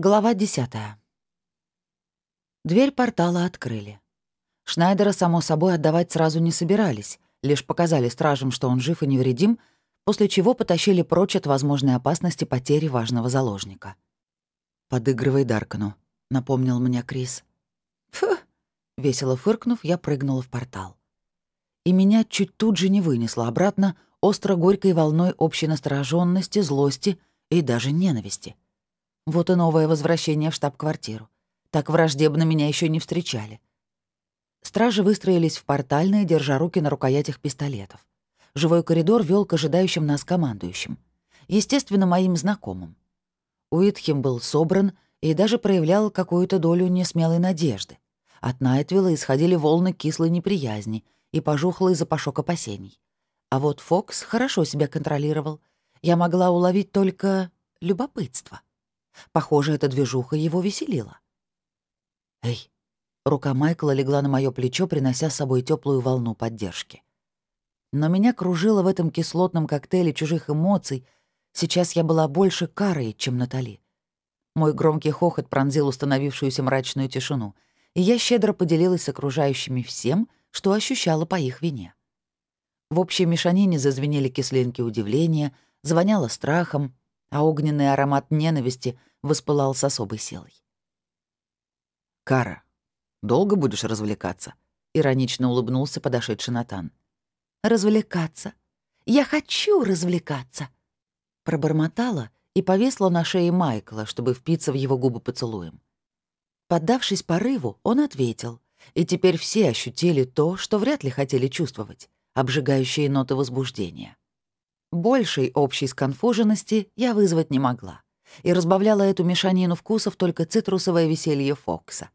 Глава десятая. Дверь портала открыли. Шнайдера, само собой, отдавать сразу не собирались, лишь показали стражам, что он жив и невредим, после чего потащили прочь от возможной опасности потери важного заложника. «Подыгрывай Даркану», — напомнил мне Крис. «Фу!» — весело фыркнув, я прыгнула в портал. И меня чуть тут же не вынесло обратно остро-горькой волной общей настороженности, злости и даже ненависти — вот и новое возвращение в штаб-квартиру. Так враждебно меня еще не встречали. Стражи выстроились в портальные, держа руки на рукоятях пистолетов. Живой коридор вел к ожидающим нас командующим. Естественно, моим знакомым. Уитхем был собран и даже проявлял какую-то долю несмелой надежды. От Найтвилла исходили волны кислой неприязни и пожухлый запашок опасений. А вот Фокс хорошо себя контролировал. Я могла уловить только любопытство. Похоже, эта движуха его веселила. «Эй!» Рука Майкла легла на мое плечо, принося с собой теплую волну поддержки. Но меня кружило в этом кислотном коктейле чужих эмоций. Сейчас я была больше Карой, чем Натали. Мой громкий хохот пронзил установившуюся мрачную тишину, и я щедро поделилась с окружающими всем, что ощущала по их вине. В общей мешанине зазвенели кислинки удивления, звоняло страхом, а огненный аромат ненависти воспылал с особой силой. «Кара, долго будешь развлекаться?» — иронично улыбнулся подошедший Натан. «Развлекаться? Я хочу развлекаться!» Пробормотала и повесла на шее Майкла, чтобы впиться в его губы поцелуем. Поддавшись порыву, он ответил, и теперь все ощутили то, что вряд ли хотели чувствовать — обжигающие ноты возбуждения. Большей общей сконфуженности я вызвать не могла и разбавляла эту мешанину вкусов только цитрусовое веселье Фокса,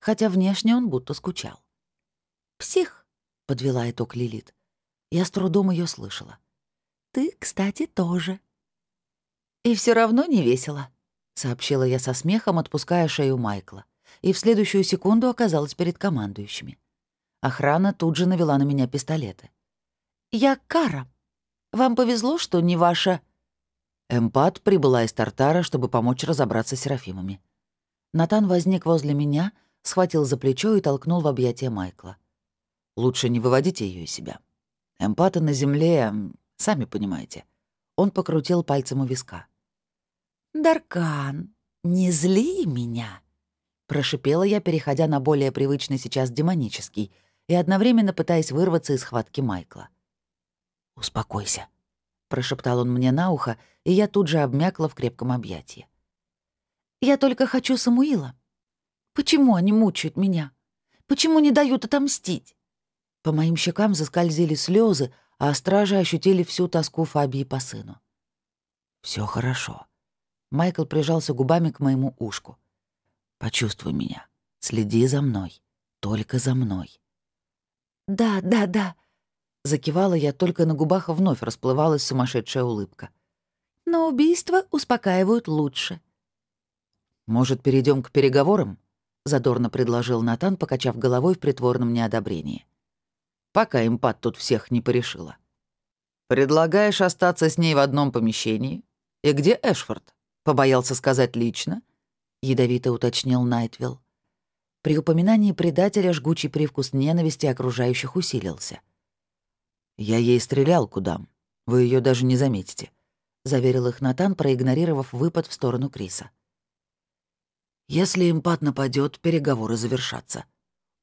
хотя внешне он будто скучал. «Псих», — подвела итог Лилит. Я с трудом ее слышала. «Ты, кстати, тоже». «И все равно не весело», — сообщила я со смехом, отпуская шею Майкла, и в следующую секунду оказалась перед командующими. Охрана тут же навела на меня пистолеты. «Я Кара. Вам повезло, что не ваша...» Эмпат прибыла из Тартара, чтобы помочь разобраться с Серафимами. Натан возник возле меня, схватил за плечо и толкнул в объятия Майкла. «Лучше не выводите ее из себя. Эмпаты на земле, сами понимаете». Он покрутил пальцем у виска. «Даркан, не зли меня!» Прошипела я, переходя на более привычный сейчас демонический и одновременно пытаясь вырваться из схватки Майкла. «Успокойся», прошептал он мне на ухо, и я тут же обмякла в крепком объятии. «Я только хочу Самуила. Почему они мучают меня? Почему не дают отомстить?» По моим щекам заскользили слезы, а стражи ощутили всю тоску Фабии по сыну. Все хорошо». Майкл прижался губами к моему ушку. «Почувствуй меня. Следи за мной. Только за мной». «Да, да, да», Закивала я, только на губах вновь расплывалась сумасшедшая улыбка. Но убийства успокаивают лучше. «Может, перейдем к переговорам?» — задорно предложил Натан, покачав головой в притворном неодобрении. «Пока импат тут всех не порешила». «Предлагаешь остаться с ней в одном помещении? И где Эшфорд? Побоялся сказать лично?» — ядовито уточнил Найтвилл. При упоминании предателя жгучий привкус ненависти окружающих усилился — «Я ей стрелял куда. Вы ее даже не заметите», — заверил их Натан, проигнорировав выпад в сторону Криса. «Если импат нападет, переговоры завершатся».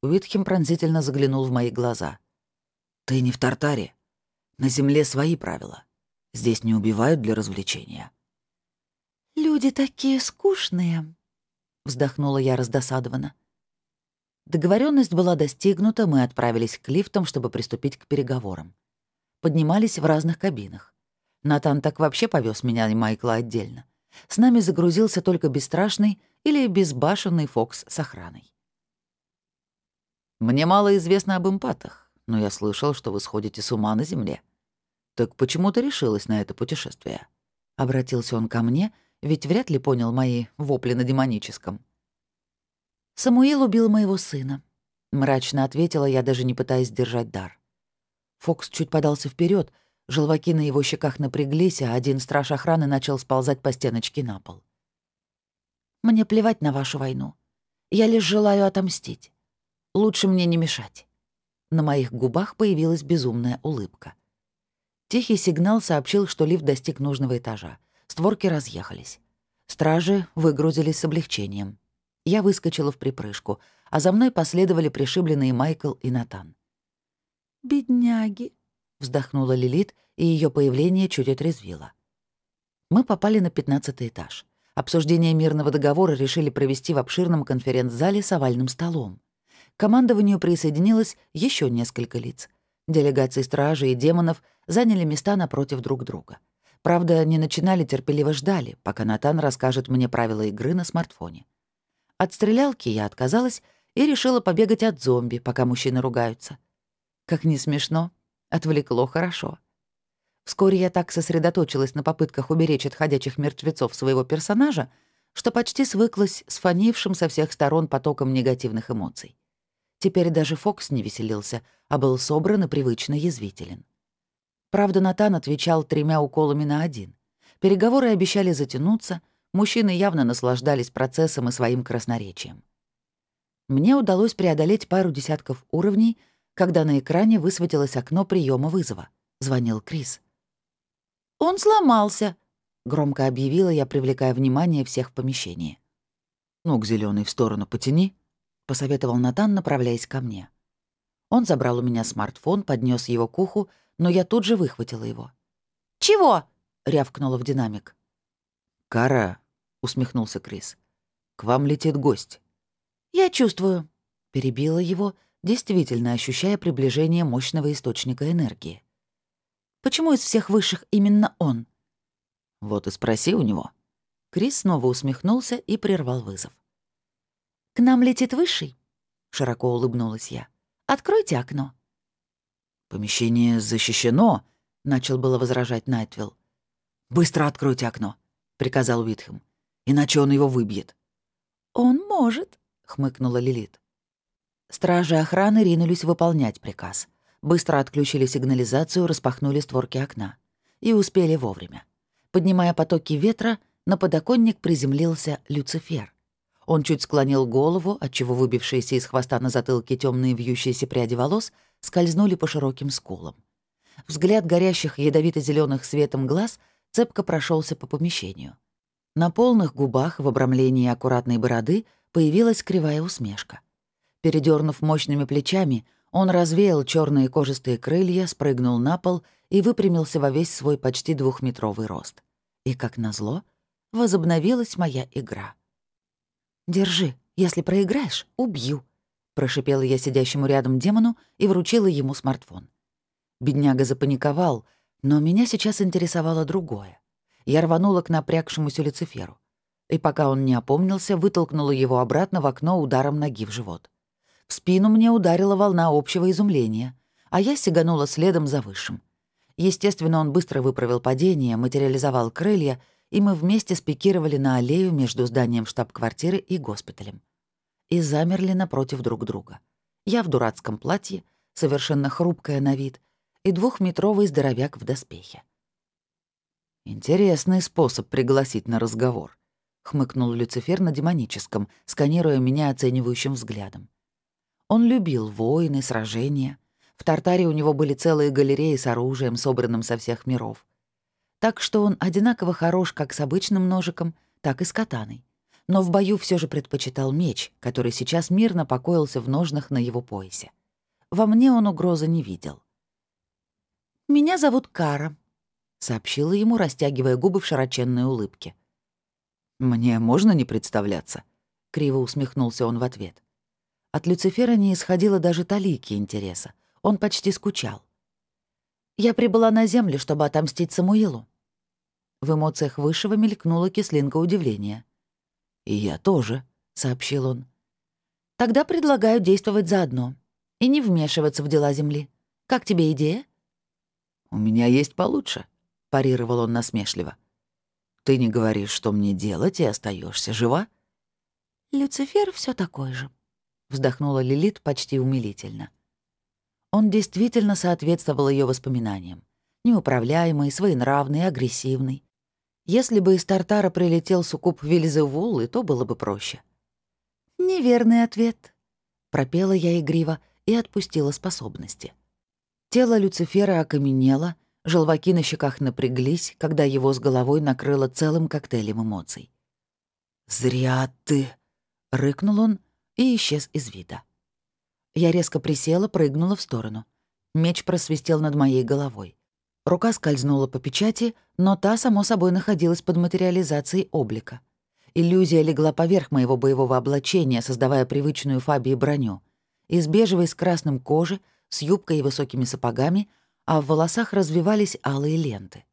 Уитхем пронзительно заглянул в мои глаза. «Ты не в Тартаре. На земле свои правила. Здесь не убивают для развлечения». «Люди такие скучные», — вздохнула я раздосадованно. Договоренность была достигнута, мы отправились к лифтам, чтобы приступить к переговорам. Поднимались в разных кабинах. Натан так вообще повез меня и Майкла отдельно. С нами загрузился только бесстрашный или безбашенный Фокс с охраной. «Мне мало известно об эмпатах, но я слышал, что вы сходите с ума на Земле. Так почему ты решилась на это путешествие?» Обратился он ко мне, ведь вряд ли понял мои вопли на демоническом. «Самуил убил моего сына», — мрачно ответила я, даже не пытаясь держать дар. Фокс чуть подался вперед, желваки на его щеках напряглись, а один страж охраны начал сползать по стеночке на пол. Мне плевать на вашу войну. Я лишь желаю отомстить. Лучше мне не мешать». На моих губах появилась безумная улыбка. Тихий сигнал сообщил, что лифт достиг нужного этажа. Створки разъехались. Стражи выгрузились с облегчением. Я выскочила в припрыжку, а за мной последовали пришибленные Майкл и Натан. «Бедняги», — вздохнула Лилит, и ее появление чуть отрезвило. Мы попали на пятнадцатый этаж. Обсуждение мирного договора решили провести в обширном конференц-зале с овальным столом. К командованию присоединилось еще несколько лиц. Делегации стражи и демонов заняли места напротив друг друга. Правда, не начинали, терпеливо ждали, пока Натан расскажет мне правила игры на смартфоне. От стрелялки я отказалась и решила побегать от зомби, пока мужчины ругаются. Как не смешно, отвлекло хорошо. Вскоре я так сосредоточилась на попытках уберечь от ходячих мертвецов своего персонажа, что почти свыклась с фонившим со всех сторон потоком негативных эмоций. Теперь даже Фокс не веселился, а был собран и привычно язвителен. Правда, Натан отвечал тремя уколами на один. Переговоры обещали затянуться, мужчины явно наслаждались процессом и своим красноречием. Мне удалось преодолеть пару десятков уровней, когда на экране высветилось окно приема вызова. Звонил Крис. «Он сломался», — громко объявила я, привлекая внимание всех в помещении. «Ну, к зеленой в сторону потяни», посоветовал Натан, направляясь ко мне. Он забрал у меня смартфон, поднес его к уху, но я тут же выхватила его. «Чего?» — рявкнула в динамик. «Кара», — усмехнулся Крис, — «к вам летит гость». «Я чувствую», — перебила его, действительно ощущая приближение мощного источника энергии. «Почему из всех высших именно он?» «Вот и спроси у него». Крис снова усмехнулся и прервал вызов. «К нам летит высший?» — широко улыбнулась я. «Откройте окно». «Помещение защищено», — начал было возражать Найтвилл. «Быстро откройте окно», — приказал Уитхэм. «Иначе он его выбьет». «Он может», — хмыкнула Лилит. Стражи охраны ринулись выполнять приказ. Быстро отключили сигнализацию, распахнули створки окна. И успели вовремя. Поднимая потоки ветра, на подоконник приземлился Люцифер. Он чуть склонил голову, отчего выбившиеся из хвоста на затылке темные вьющиеся пряди волос скользнули по широким скулам. Взгляд горящих ядовито зеленых светом глаз цепко прошелся по помещению. На полных губах в обрамлении аккуратной бороды появилась кривая усмешка. Передернув мощными плечами, он развеял черные кожистые крылья, спрыгнул на пол и выпрямился во весь свой почти двухметровый рост. И, как назло, возобновилась моя игра — «Держи. Если проиграешь, убью», — прошипела я сидящему рядом демону и вручила ему смартфон. Бедняга запаниковал, но меня сейчас интересовало другое. Я рванула к напрягшемуся Люциферу. И пока он не опомнился, вытолкнула его обратно в окно ударом ноги в живот. В спину мне ударила волна общего изумления, а я сиганула следом за высшим. Естественно, он быстро выправил падение, материализовал крылья — и мы вместе спикировали на аллею между зданием штаб-квартиры и госпиталем. И замерли напротив друг друга. Я в дурацком платье, совершенно хрупкая на вид, и двухметровый здоровяк в доспехе. «Интересный способ пригласить на разговор», — хмыкнул Люцифер на демоническом, сканируя меня оценивающим взглядом. Он любил войны, сражения. В Тартаре у него были целые галереи с оружием, собранным со всех миров так что он одинаково хорош как с обычным ножиком, так и с катаной. Но в бою все же предпочитал меч, который сейчас мирно покоился в ножнах на его поясе. Во мне он угрозы не видел. «Меня зовут Кара», — сообщила ему, растягивая губы в широченной улыбке. «Мне можно не представляться?» — криво усмехнулся он в ответ. От Люцифера не исходило даже талики интереса. Он почти скучал. «Я прибыла на Землю, чтобы отомстить Самуилу. В эмоциях Высшего мелькнула кислинка удивления. «И я тоже», — сообщил он. «Тогда предлагаю действовать заодно и не вмешиваться в дела Земли. Как тебе идея?» «У меня есть получше», — парировал он насмешливо. «Ты не говоришь, что мне делать, и остаешься жива?» «Люцифер все такой же», — вздохнула Лилит почти умилительно. Он действительно соответствовал ее воспоминаниям. Неуправляемый, своенравный, агрессивный. Если бы из Тартара прилетел суккуб Вильзевул, и то было бы проще. «Неверный ответ», — пропела я игриво и отпустила способности. Тело Люцифера окаменело, желваки на щеках напряглись, когда его с головой накрыло целым коктейлем эмоций. «Зря ты!» — рыкнул он и исчез из вида. Я резко присела, прыгнула в сторону. Меч просвистел над моей головой. Рука скользнула по печати, но та, само собой, находилась под материализацией облика. Иллюзия легла поверх моего боевого облачения, создавая привычную Фабии броню. Из бежевой с красным кожи, с юбкой и высокими сапогами, а в волосах развивались алые ленты.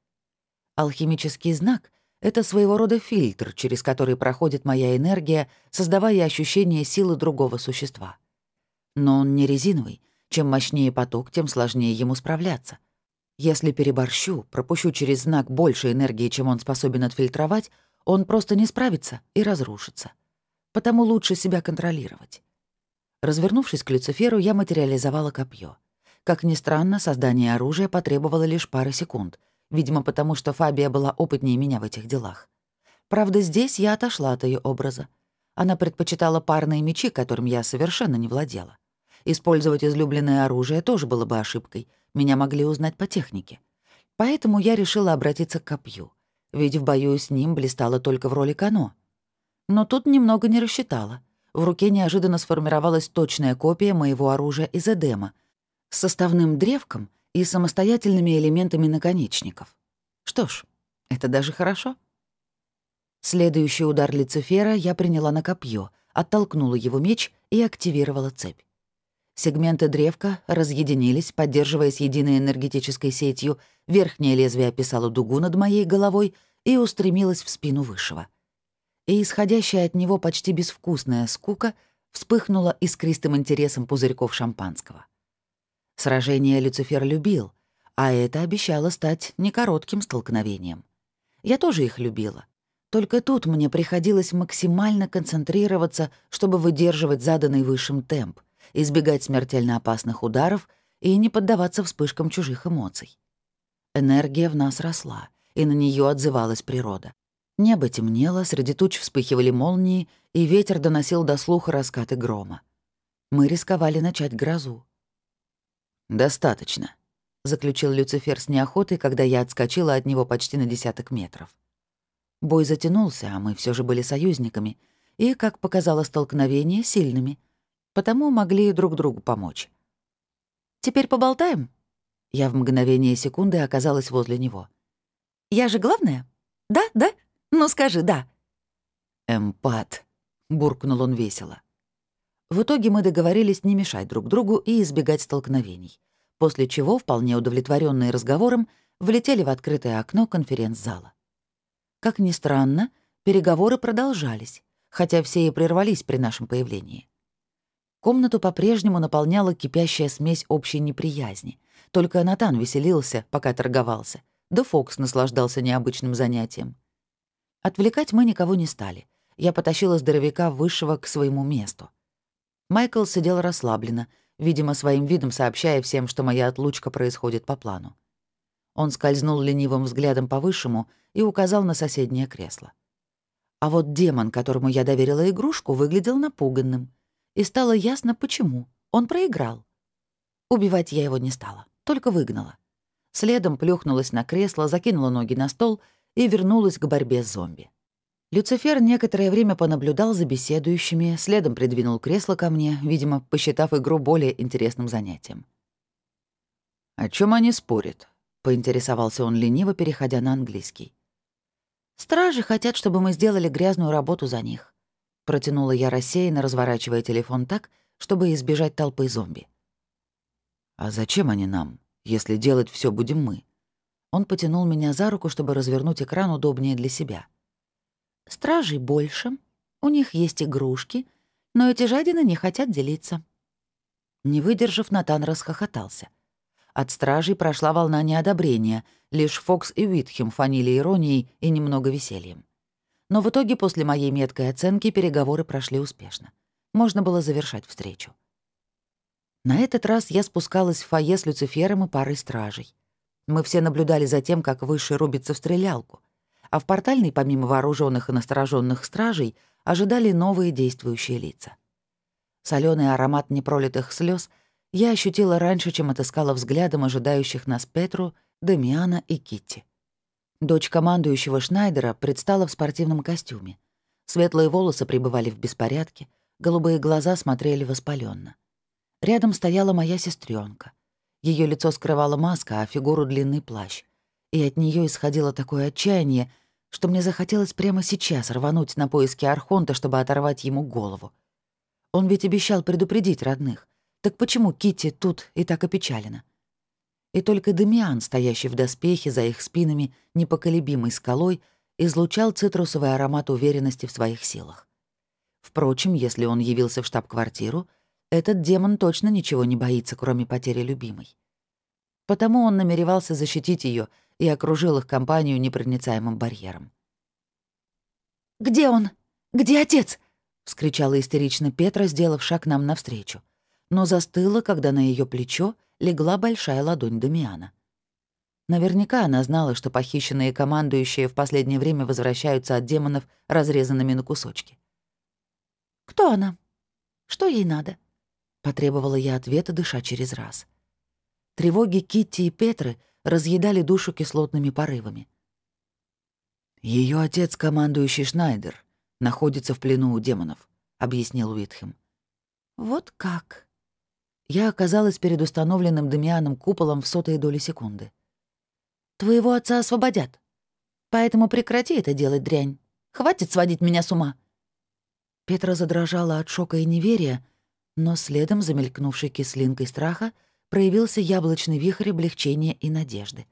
Алхимический знак — это своего рода фильтр, через который проходит моя энергия, создавая ощущение силы другого существа. Но он не резиновый. Чем мощнее поток, тем сложнее ему справляться. Если переборщу, пропущу через знак больше энергии, чем он способен отфильтровать, он просто не справится и разрушится. Потому лучше себя контролировать. Развернувшись к Люциферу, я материализовала копье. Как ни странно, создание оружия потребовало лишь пары секунд, видимо, потому что Фабия была опытнее меня в этих делах. Правда, здесь я отошла от ее образа. Она предпочитала парные мечи, которым я совершенно не владела. Использовать излюбленное оружие тоже было бы ошибкой. Меня могли узнать по технике. Поэтому я решила обратиться к копью. Ведь в бою с ним блистала только в роли Кано. Но тут немного не рассчитала. В руке неожиданно сформировалась точная копия моего оружия из Эдема с составным древком и самостоятельными элементами наконечников. Что ж, это даже хорошо. Следующий удар Люцифера я приняла на копье, оттолкнула его меч и активировала цепь. Сегменты древка разъединились, поддерживаясь единой энергетической сетью, верхнее лезвие описало дугу над моей головой и устремилось в спину высшего. И исходящая от него почти безвкусная скука вспыхнула искристым интересом пузырьков шампанского. Сражение Люцифер любил, а это обещало стать не коротким столкновением. Я тоже их любила. Только тут мне приходилось максимально концентрироваться, чтобы выдерживать заданный высшим темп, избегать смертельно опасных ударов и не поддаваться вспышкам чужих эмоций. Энергия в нас росла, и на нее отзывалась природа. Небо темнело, среди туч вспыхивали молнии, и ветер доносил до слуха раскаты грома. Мы рисковали начать грозу. «Достаточно», — заключил Люцифер с неохотой, когда я отскочила от него почти на десяток метров. Бой затянулся, а мы все же были союзниками, и, как показало столкновение, сильными потому могли друг другу помочь. «Теперь поболтаем?» Я в мгновение секунды оказалась возле него. «Я же главная? Да, да? Ну скажи «да». «Эмпат», — буркнул он весело. В итоге мы договорились не мешать друг другу и избегать столкновений, после чего, вполне удовлетворенные разговором, влетели в открытое окно конференц-зала. Как ни странно, переговоры продолжались, хотя все и прервались при нашем появлении. Комнату по-прежнему наполняла кипящая смесь общей неприязни. Только Натан веселился, пока торговался. Да Фокс наслаждался необычным занятием. Отвлекать мы никого не стали. Я потащила здоровяка высшего к своему месту. Майкл сидел расслабленно, видимо, своим видом сообщая всем, что моя отлучка происходит по плану. Он скользнул ленивым взглядом по высшему и указал на соседнее кресло. А вот демон, которому я доверила игрушку, выглядел напуганным и стало ясно, почему. Он проиграл. Убивать я его не стала, только выгнала. Следом плюхнулась на кресло, закинула ноги на стол и вернулась к борьбе с зомби. Люцифер некоторое время понаблюдал за беседующими, следом придвинул кресло ко мне, видимо, посчитав игру более интересным занятием. «О чем они спорят?» — поинтересовался он лениво, переходя на английский. «Стражи хотят, чтобы мы сделали грязную работу за них. Протянула я рассеянно, разворачивая телефон так, чтобы избежать толпы зомби. «А зачем они нам, если делать все будем мы?» Он потянул меня за руку, чтобы развернуть экран удобнее для себя. «Стражей больше, у них есть игрушки, но эти жадины не хотят делиться». Не выдержав, Натан расхохотался. От стражей прошла волна неодобрения, лишь Фокс и Уитхем фанили иронией и немного весельем. Но в итоге после моей меткой оценки переговоры прошли успешно. Можно было завершать встречу. На этот раз я спускалась в фойе с Люцифером и парой стражей. Мы все наблюдали за тем, как Высший рубится в стрелялку. А в портальной, помимо вооруженных и настороженных стражей, ожидали новые действующие лица. Соленый аромат непролитых слез я ощутила раньше, чем отыскала взглядом ожидающих нас Петру, Дамиана и Китти. Дочь командующего Шнайдера предстала в спортивном костюме. Светлые волосы пребывали в беспорядке, голубые глаза смотрели воспаленно. Рядом стояла моя сестренка. Ее лицо скрывала маска, а фигуру — длинный плащ. И от нее исходило такое отчаяние, что мне захотелось прямо сейчас рвануть на поиски Архонта, чтобы оторвать ему голову. Он ведь обещал предупредить родных. Так почему Кити тут и так опечалена? и только Демиан, стоящий в доспехе за их спинами, непоколебимой скалой, излучал цитрусовый аромат уверенности в своих силах. Впрочем, если он явился в штаб-квартиру, этот демон точно ничего не боится, кроме потери любимой. Потому он намеревался защитить ее и окружил их компанию непроницаемым барьером. «Где он? Где отец?» — вскричала истерично Петра, сделав шаг нам навстречу. Но застыла, когда на ее плечо легла большая ладонь Дамиана. Наверняка она знала, что похищенные командующие в последнее время возвращаются от демонов разрезанными на кусочки. «Кто она? Что ей надо?» — потребовала я ответа, дыша через раз. Тревоги Китти и Петры разъедали душу кислотными порывами. Ее отец, командующий Шнайдер, находится в плену у демонов», — объяснил Уитхем. «Вот как?» я оказалась перед установленным Дамианом куполом в сотые доли секунды. «Твоего отца освободят. Поэтому прекрати это делать, дрянь. Хватит сводить меня с ума». Петра задрожала от шока и неверия, но следом замелькнувшей кислинкой страха проявился яблочный вихрь облегчения и надежды.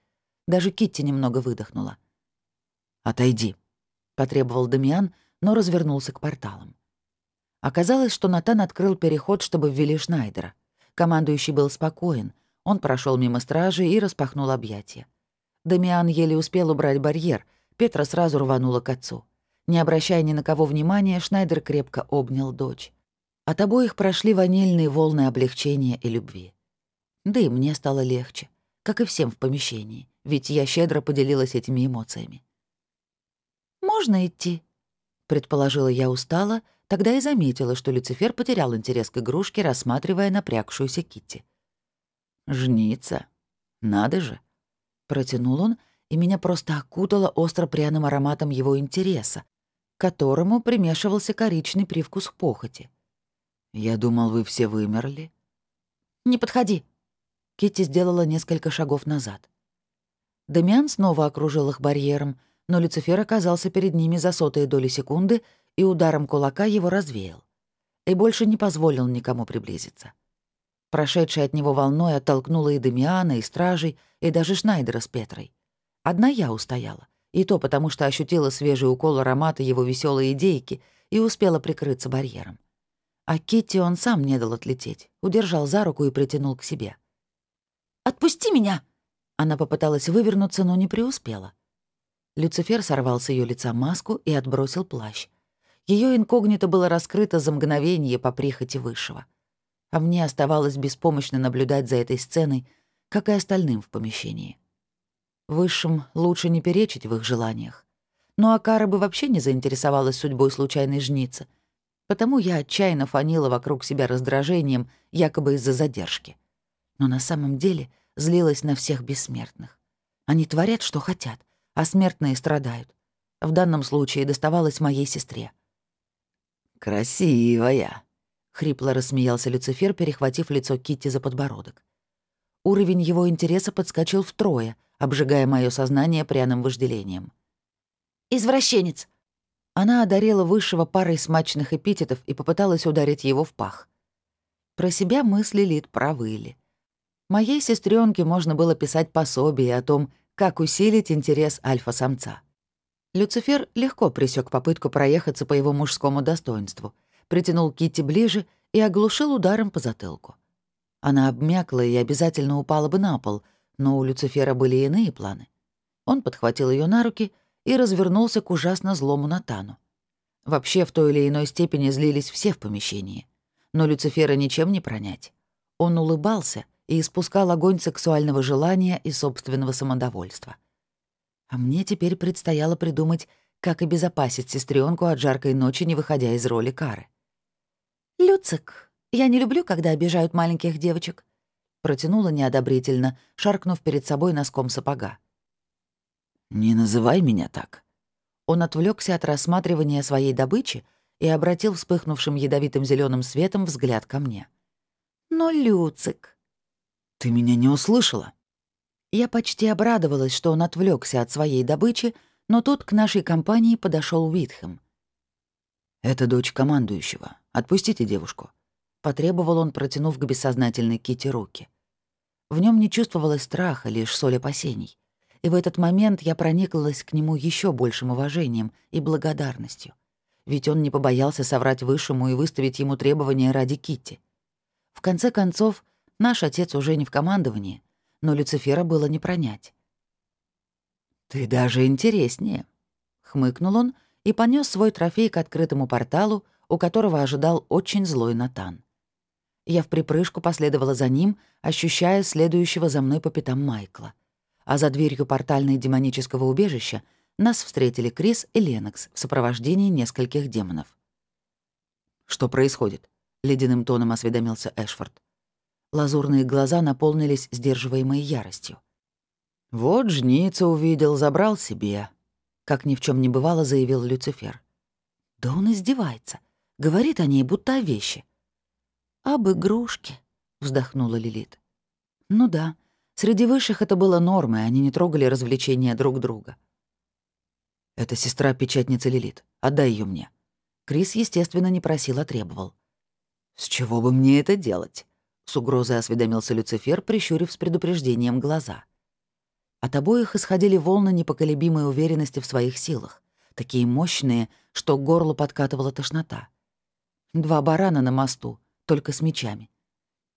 Даже Китти немного выдохнула. «Отойди», — потребовал Дамиан, но развернулся к порталам. Оказалось, что Натан открыл переход, чтобы ввели Шнайдера — Командующий был спокоен. Он прошел мимо стражи и распахнул объятия. Дамиан еле успел убрать барьер. Петра сразу рванула к отцу. Не обращая ни на кого внимания, Шнайдер крепко обнял дочь. От обоих прошли ванильные волны облегчения и любви. Да и мне стало легче, как и всем в помещении, ведь я щедро поделилась этими эмоциями. «Можно идти?» — предположила я устало, тогда и заметила, что Люцифер потерял интерес к игрушке, рассматривая напрягшуюся Китти. «Жниться? Надо же!» Протянул он, и меня просто окутало остро-пряным ароматом его интереса, к которому примешивался коричный привкус похоти. «Я думал, вы все вымерли». «Не подходи!» Китти сделала несколько шагов назад. Дамиан снова окружил их барьером, но Люцифер оказался перед ними за сотые доли секунды — и ударом кулака его развеял. И больше не позволил никому приблизиться. Прошедшая от него волной оттолкнула и Демиана, и стражей, и даже Шнайдера с Петрой. Одна я устояла, и то потому, что ощутила свежий укол аромата его веселой идейки и успела прикрыться барьером. А Китти он сам не дал отлететь, удержал за руку и притянул к себе. «Отпусти меня!» Она попыталась вывернуться, но не преуспела. Люцифер сорвал с ее лица маску и отбросил плащ. Ее инкогнито было раскрыто за мгновение по прихоти Высшего. А мне оставалось беспомощно наблюдать за этой сценой, как и остальным в помещении. Высшим лучше не перечить в их желаниях. Но Акара бы вообще не заинтересовалась судьбой случайной жницы, потому я отчаянно фанила вокруг себя раздражением, якобы из-за задержки. Но на самом деле злилась на всех бессмертных. Они творят, что хотят, а смертные страдают. В данном случае доставалось моей сестре — «Красивая!» — хрипло рассмеялся Люцифер, перехватив лицо Китти за подбородок. Уровень его интереса подскочил втрое, обжигая мое сознание пряным вожделением. «Извращенец!» Она одарила высшего парой смачных эпитетов и попыталась ударить его в пах. Про себя мысли Лид провыли. Моей сестренке можно было писать пособие о том, как усилить интерес альфа-самца. Люцифер легко пресек попытку проехаться по его мужскому достоинству, притянул Китти ближе и оглушил ударом по затылку. Она обмякла и обязательно упала бы на пол, но у Люцифера были иные планы. Он подхватил ее на руки и развернулся к ужасно злому Натану. Вообще, в той или иной степени злились все в помещении. Но Люцифера ничем не пронять. Он улыбался и испускал огонь сексуального желания и собственного самодовольства. А мне теперь предстояло придумать, как обезопасить сестренку от жаркой ночи, не выходя из роли Кары. «Люцик, я не люблю, когда обижают маленьких девочек», — протянула неодобрительно, шаркнув перед собой носком сапога. «Не называй меня так». Он отвлекся от рассматривания своей добычи и обратил вспыхнувшим ядовитым зеленым светом взгляд ко мне. «Но, Люцик...» «Ты меня не услышала?» Я почти обрадовалась, что он отвлекся от своей добычи, но тут к нашей компании подошел Уитхэм. «Это дочь командующего. Отпустите девушку», — потребовал он, протянув к бессознательной Кити руки. В нем не чувствовалось страха, лишь соль опасений. И в этот момент я прониклась к нему еще большим уважением и благодарностью. Ведь он не побоялся соврать Высшему и выставить ему требования ради Китти. В конце концов, наш отец уже не в командовании, но Люцифера было не пронять. «Ты даже интереснее», — хмыкнул он и понес свой трофей к открытому порталу, у которого ожидал очень злой Натан. Я в припрыжку последовала за ним, ощущая следующего за мной по пятам Майкла. А за дверью портальной демонического убежища нас встретили Крис и Ленокс в сопровождении нескольких демонов. «Что происходит?» — ледяным тоном осведомился Эшфорд. Лазурные глаза наполнились сдерживаемой яростью. «Вот жница увидел, забрал себе», — как ни в чем не бывало, заявил Люцифер. «Да он издевается. Говорит о ней, будто о вещи». «Об игрушке», — вздохнула Лилит. «Ну да, среди высших это было нормой, они не трогали развлечения друг друга». «Это сестра печатницы Лилит. Отдай ее мне». Крис, естественно, не просил, а требовал. «С чего бы мне это делать?» — с угрозой осведомился Люцифер, прищурив с предупреждением глаза. От обоих исходили волны непоколебимой уверенности в своих силах, такие мощные, что к горлу подкатывала тошнота. Два барана на мосту, только с мечами.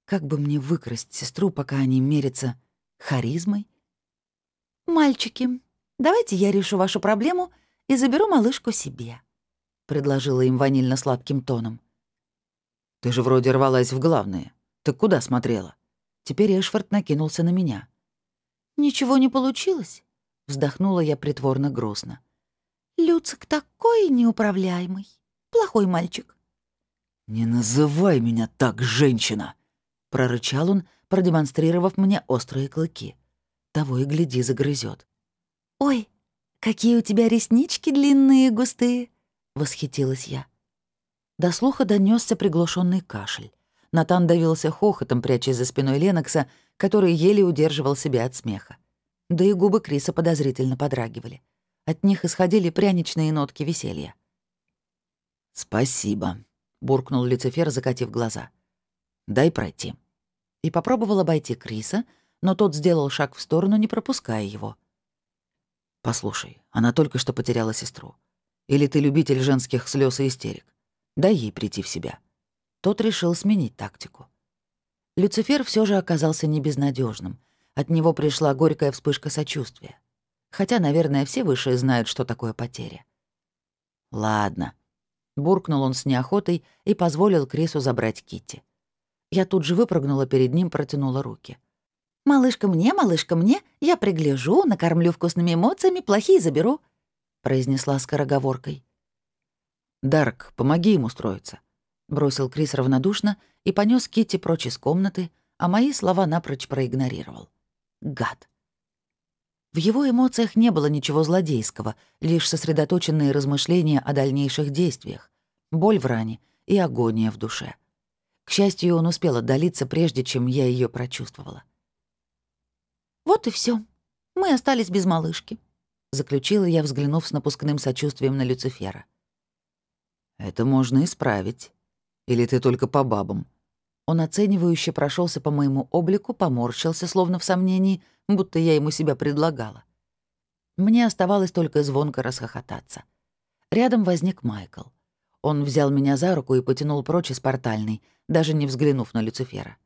Как бы мне выкрасть сестру, пока они мерятся харизмой? «Мальчики, давайте я решу вашу проблему и заберу малышку себе», — предложила им ванильно-сладким тоном. «Ты же вроде рвалась в главное. «Так куда смотрела?» Теперь Эшфорд накинулся на меня. «Ничего не получилось?» Вздохнула я притворно грустно. «Люцик такой неуправляемый. Плохой мальчик». «Не называй меня так, женщина!» — прорычал он, продемонстрировав мне острые клыки. Того и гляди, загрызет. «Ой, какие у тебя реснички длинные и густые!» — восхитилась я. До слуха донесся приглушенный кашель. Натан давился хохотом, прячась за спиной Ленокса, который еле удерживал себя от смеха. Да и губы Криса подозрительно подрагивали. От них исходили пряничные нотки веселья. «Спасибо», — буркнул Люцифер, закатив глаза. «Дай пройти». И попробовал обойти Криса, но тот сделал шаг в сторону, не пропуская его. «Послушай, она только что потеряла сестру. Или ты любитель женских слез и истерик? Дай ей прийти в себя». Тот решил сменить тактику. Люцифер все же оказался не безнадежным. От него пришла горькая вспышка сочувствия. Хотя, наверное, все высшие знают, что такое потеря. «Ладно», — буркнул он с неохотой и позволил Крису забрать Китти. Я тут же выпрыгнула перед ним, протянула руки. «Малышка мне, малышка мне, я пригляжу, накормлю вкусными эмоциями, плохие заберу», — произнесла скороговоркой. «Дарк, помоги ему устроиться. Бросил Крис равнодушно и понес Китти прочь из комнаты, а мои слова напрочь проигнорировал. Гад. В его эмоциях не было ничего злодейского, лишь сосредоточенные размышления о дальнейших действиях, боль в ране и агония в душе. К счастью, он успел отдалиться, прежде чем я ее прочувствовала. «Вот и все. Мы остались без малышки», — заключила я, взглянув с напускным сочувствием на Люцифера. «Это можно исправить», или ты только по бабам?» Он оценивающе прошелся по моему облику, поморщился, словно в сомнении, будто я ему себя предлагала. Мне оставалось только звонко расхохотаться. Рядом возник Майкл. Он взял меня за руку и потянул прочь из портальной, даже не взглянув на Люцифера.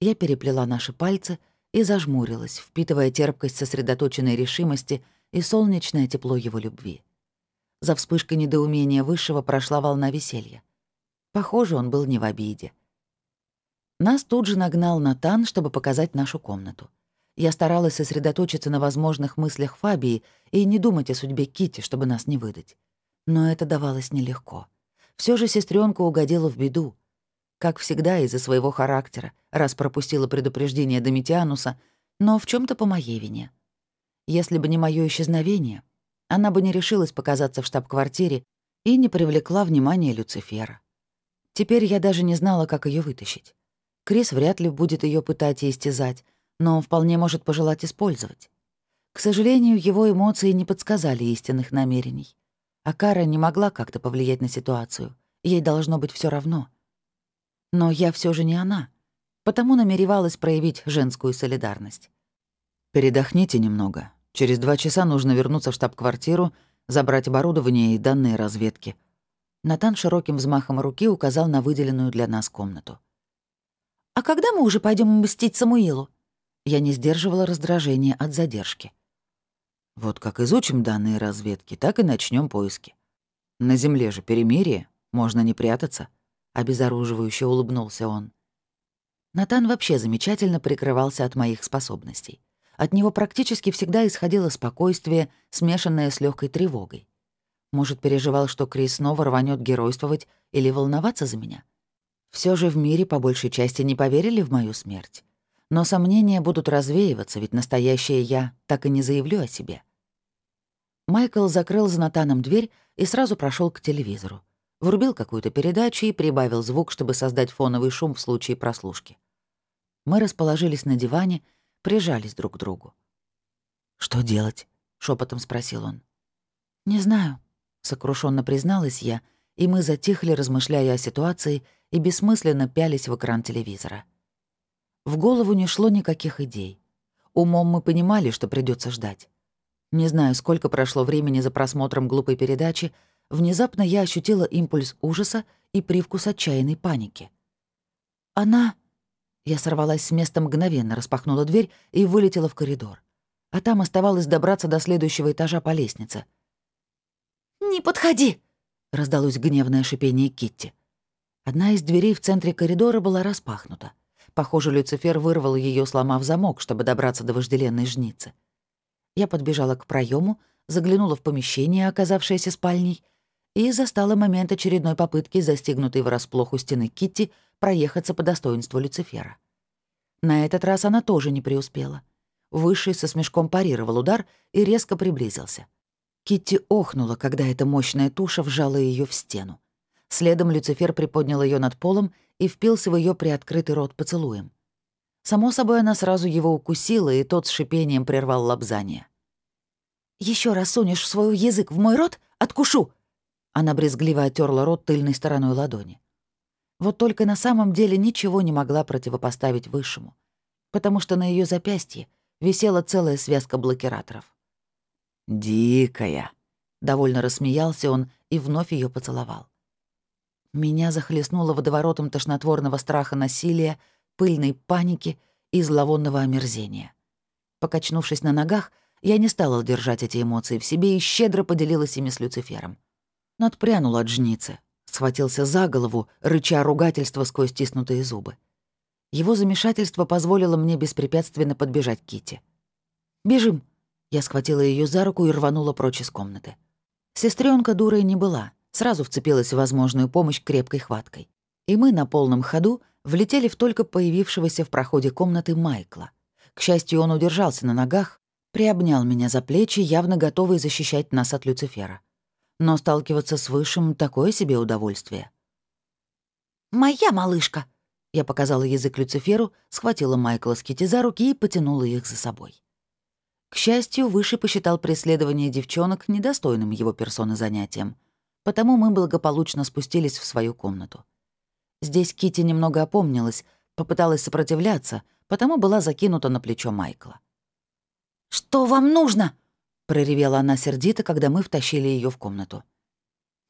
Я переплела наши пальцы и зажмурилась, впитывая терпкость сосредоточенной решимости и солнечное тепло его любви. За вспышкой недоумения Высшего прошла волна веселья. Похоже, он был не в обиде. Нас тут же нагнал Натан, чтобы показать нашу комнату. Я старалась сосредоточиться на возможных мыслях Фабии и не думать о судьбе Кити, чтобы нас не выдать. Но это давалось нелегко. Все же сестренка угодила в беду. Как всегда, из-за своего характера, раз пропустила предупреждение Домитиануса, но в чем то по моей вине. Если бы не мое исчезновение, она бы не решилась показаться в штаб-квартире и не привлекла внимания Люцифера. Теперь я даже не знала, как ее вытащить. Крис вряд ли будет ее пытать и истязать, но он вполне может пожелать использовать. К сожалению, его эмоции не подсказали истинных намерений. А Кара не могла как-то повлиять на ситуацию. Ей должно быть все равно. Но я все же не она, потому намеревалась проявить женскую солидарность. «Передохните немного. Через два часа нужно вернуться в штаб-квартиру, забрать оборудование и данные разведки». Натан широким взмахом руки указал на выделенную для нас комнату. «А когда мы уже пойдем мстить Самуилу?» Я не сдерживала раздражения от задержки. Вот как изучим данные разведки, так и начнем поиски. На земле же перемирие, можно не прятаться. Обезоруживающе улыбнулся он. Натан вообще замечательно прикрывался от моих способностей. От него практически всегда исходило спокойствие, смешанное с легкой тревогой. Может, переживал, что Крис снова рванет геройствовать или волноваться за меня? Все же в мире по большей части не поверили в мою смерть. Но сомнения будут развеиваться, ведь настоящее я так и не заявлю о себе. Майкл закрыл за Натаном дверь и сразу прошел к телевизору. Врубил какую-то передачу и прибавил звук, чтобы создать фоновый шум в случае прослушки. Мы расположились на диване, прижались друг к другу. «Что делать?» — шепотом спросил он. «Не знаю», — сокрушенно призналась я, и мы затихли, размышляя о ситуации, и бессмысленно пялись в экран телевизора. В голову не шло никаких идей. Умом мы понимали, что придется ждать. Не знаю, сколько прошло времени за просмотром глупой передачи, внезапно я ощутила импульс ужаса и привкус отчаянной паники. «Она...» Я сорвалась с места мгновенно, распахнула дверь и вылетела в коридор. А там оставалось добраться до следующего этажа по лестнице. «Не подходи!» — раздалось гневное шипение Китти. Одна из дверей в центре коридора была распахнута. Похоже, Люцифер вырвал ее, сломав замок, чтобы добраться до вожделенной жницы. Я подбежала к проему, заглянула в помещение, оказавшееся спальней, и застала момент очередной попытки, застигнутой врасплох у стены Китти, проехаться по достоинству Люцифера. На этот раз она тоже не преуспела. Высший со смешком парировал удар и резко приблизился. Китти охнула, когда эта мощная туша вжала ее в стену. Следом Люцифер приподнял ее над полом и впился в ее приоткрытый рот поцелуем. Само собой, она сразу его укусила, и тот с шипением прервал лобзание. Еще раз сунешь свой язык в мой рот, откушу!» Она брезгливо отерла рот тыльной стороной ладони. Вот только на самом деле ничего не могла противопоставить Высшему, потому что на ее запястье висела целая связка блокираторов. «Дикая!» — довольно рассмеялся он и вновь ее поцеловал. Меня захлестнуло водоворотом тошнотворного страха насилия, пыльной паники и зловонного омерзения. Покачнувшись на ногах, я не стала держать эти эмоции в себе и щедро поделилась ими с Люцифером. Надпрянул от жницы, схватился за голову, рыча ругательства сквозь стиснутые зубы. Его замешательство позволило мне беспрепятственно подбежать к Кити. «Бежим!» Я схватила ее за руку и рванула прочь из комнаты. Сестренка дурой не была сразу вцепилась в возможную помощь крепкой хваткой. И мы на полном ходу влетели в только появившегося в проходе комнаты Майкла. К счастью, он удержался на ногах, приобнял меня за плечи, явно готовый защищать нас от Люцифера. Но сталкиваться с Высшим — такое себе удовольствие. «Моя малышка!» Я показала язык Люциферу, схватила Майкла с Кити за руки и потянула их за собой. К счастью, Высший посчитал преследование девчонок недостойным его персоны занятием — потому мы благополучно спустились в свою комнату. Здесь Кити немного опомнилась, попыталась сопротивляться, потому была закинута на плечо Майкла. «Что вам нужно?» — проревела она сердито, когда мы втащили ее в комнату.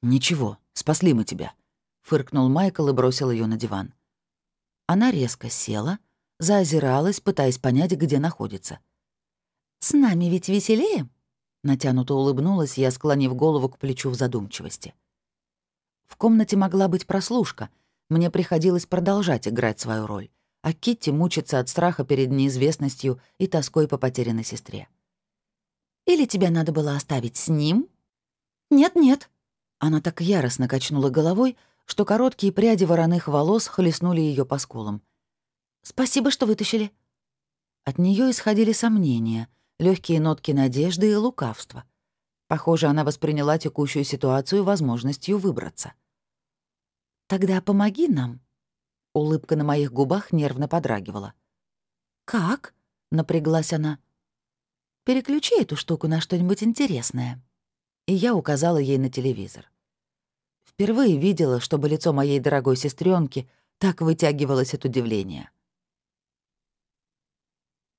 «Ничего, спасли мы тебя», — фыркнул Майкл и бросил ее на диван. Она резко села, заозиралась, пытаясь понять, где находится. «С нами ведь веселее?» Натянуто улыбнулась я, склонив голову к плечу в задумчивости. В комнате могла быть прослушка. Мне приходилось продолжать играть свою роль. а Китти мучится от страха перед неизвестностью и тоской по потерянной сестре. «Или тебя надо было оставить с ним?» «Нет-нет». Она так яростно качнула головой, что короткие пряди вороных волос хлестнули ее по скулам. «Спасибо, что вытащили». От нее исходили сомнения, легкие нотки надежды и лукавства. Похоже, она восприняла текущую ситуацию возможностью выбраться. «Тогда помоги нам». Улыбка на моих губах нервно подрагивала. «Как?» — напряглась она. «Переключи эту штуку на что-нибудь интересное». И я указала ей на телевизор. Впервые видела, чтобы лицо моей дорогой сестренки так вытягивалось от удивления.